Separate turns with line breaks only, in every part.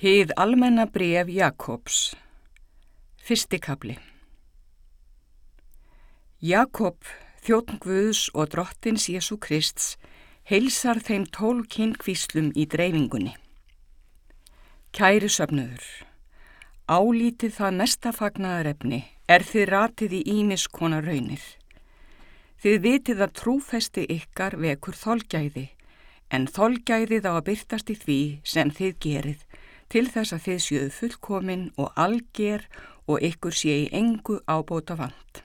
Hið almenna bref Jakobs Fyrsti kapli Jakob, þjóttn Guðs og drottins Jésu Krists, heilsar þeim tólkinn kvíslum í dreifingunni. Kæri söfnuður, álítið það mesta fagnaðarefni er þið ratið í ímiskona raunir. Þið vitið að trúfesti ykkar vekur þolgæði, en þolgæðið á að byrtast í því sem þið gerið, til þess að þið sjöðu fullkomin og alger og ykkur sé í engu ábóta vant.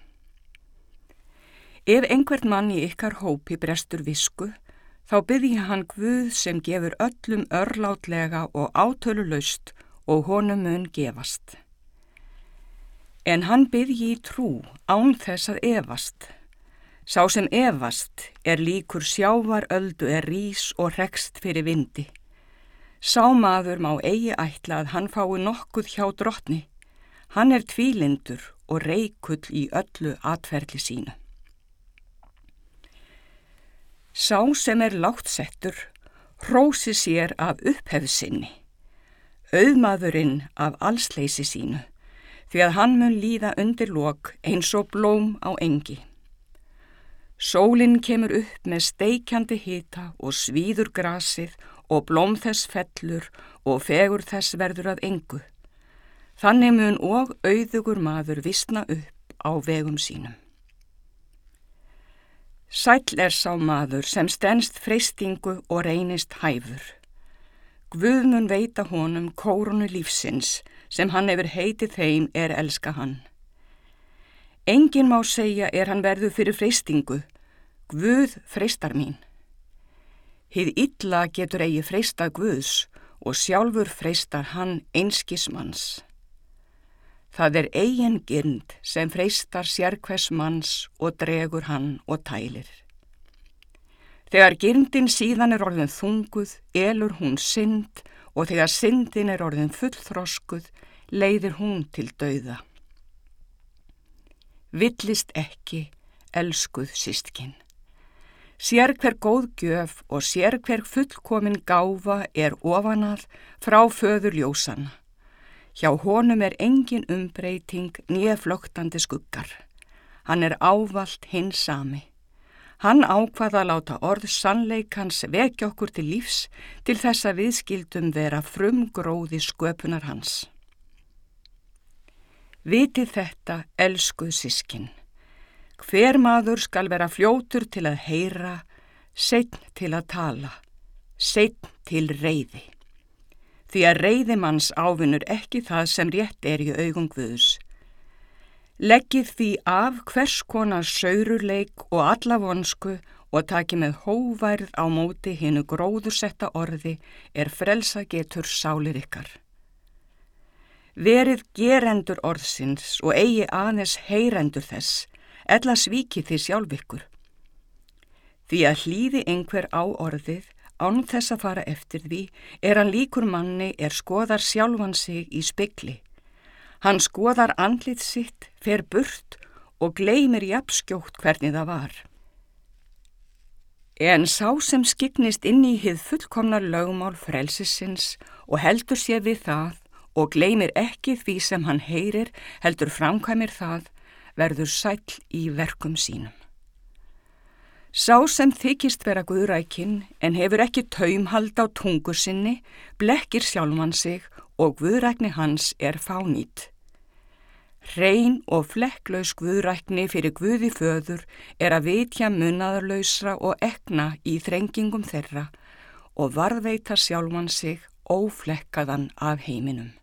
Ef einhvern mann í ykkar hópi brestur visku, þá byrji hann Guð sem gefur öllum örlátlega og átölu laust og honum mun gefast. En hann byrji í trú án þess að evast. Sá sem evast er líkur sjávar öldu er rís og rekst fyrir vindi. Sá maður má eigi ætla að hann fái nokkuð hjá drottni. Hann er tvílindur og reikull í öllu atferðli sínu. Sá sem er láttsettur hrósi sér af upphefðsynni, auðmaðurinn af allsleysi sínu, því að hann mun líða undir lok eins og blóm á engi. Sólinn kemur upp með steikjandi hita og svíður grasið og blóm þess fellur og fegur þess verður að engu. Þannig mun og auðugur maður vissna upp á vegum sínum. Sæll er sá maður sem stennst freystingu og reynist hæfur. Guð mun veita honum kórunu lífsins sem hann hefur heitið þeim er elska hann. Engin má segja er hann verðu fyrir freystingu, Guð freystar mín. Hið illa getur eigi freista Guðs og sjálfur freistar hann einskismanns. Það er eigin gyrnd sem freistar sérkvæs manns og dregur hann og tælir. Þegar gyrndin síðan er orðin þunguð, elur hún synd og þegar syndin er orðin fullþroskuð, leiðir hún til dauða. Villist ekki, elskuð sístkinn. Sér hver góð gjöf og sér hver fullkomin gáfa er ofanað frá föður ljósana. Hjá honum er engin umbreyting nýjaflögtandi skuggar. Hann er ávalt hins sami. Hann ákvaða að láta orð sannleikans vekja okkur til lífs til þess að viðskildum vera frumgróði sköpunar hans. Vitið þetta, elskuð sískinn. Hver maður skal vera fljótur til að heyra, setn til að tala, setn til reyði. Því að reyðimanns ávinnur ekki það sem rétt er í augum Guðus. Leggið því af hvers konar saururleik og alla vonsku og taki með hóværð á móti hinnu gróðursetta orði er frelsa getur sálir ykkar. Verið gerendur orðsins og eigi aðeins heyrendur þess, ella svíki þið sjálf ykkur. Því að hlýði einhver á orðið, án þess að fara eftir því, er hann líkur manni er skoðar sjálfan sig í spekli. Hann skoðar andlit sitt, fer burt og gleymir jafnskjótt hvernig það var. En sá sem skiknist inn í hið fullkomnar lögmál frelsisins og heldur sér við það og gleymir ekki því sem hann heyrir, heldur framkvæmir það, verður sæl í verkum sínum. Sá sem þykist vera Guðrækin en hefur ekki taumhald á tungu sinni, blekkir sjálfan sig og Guðrækni hans er fánýtt. Hrein og flekklaus Guðrækni fyrir Guði föður er að vitja munnaðarlausra og ekna í þrengingum þeirra og varðveita sjálfan sig óflekkaðan af heiminum.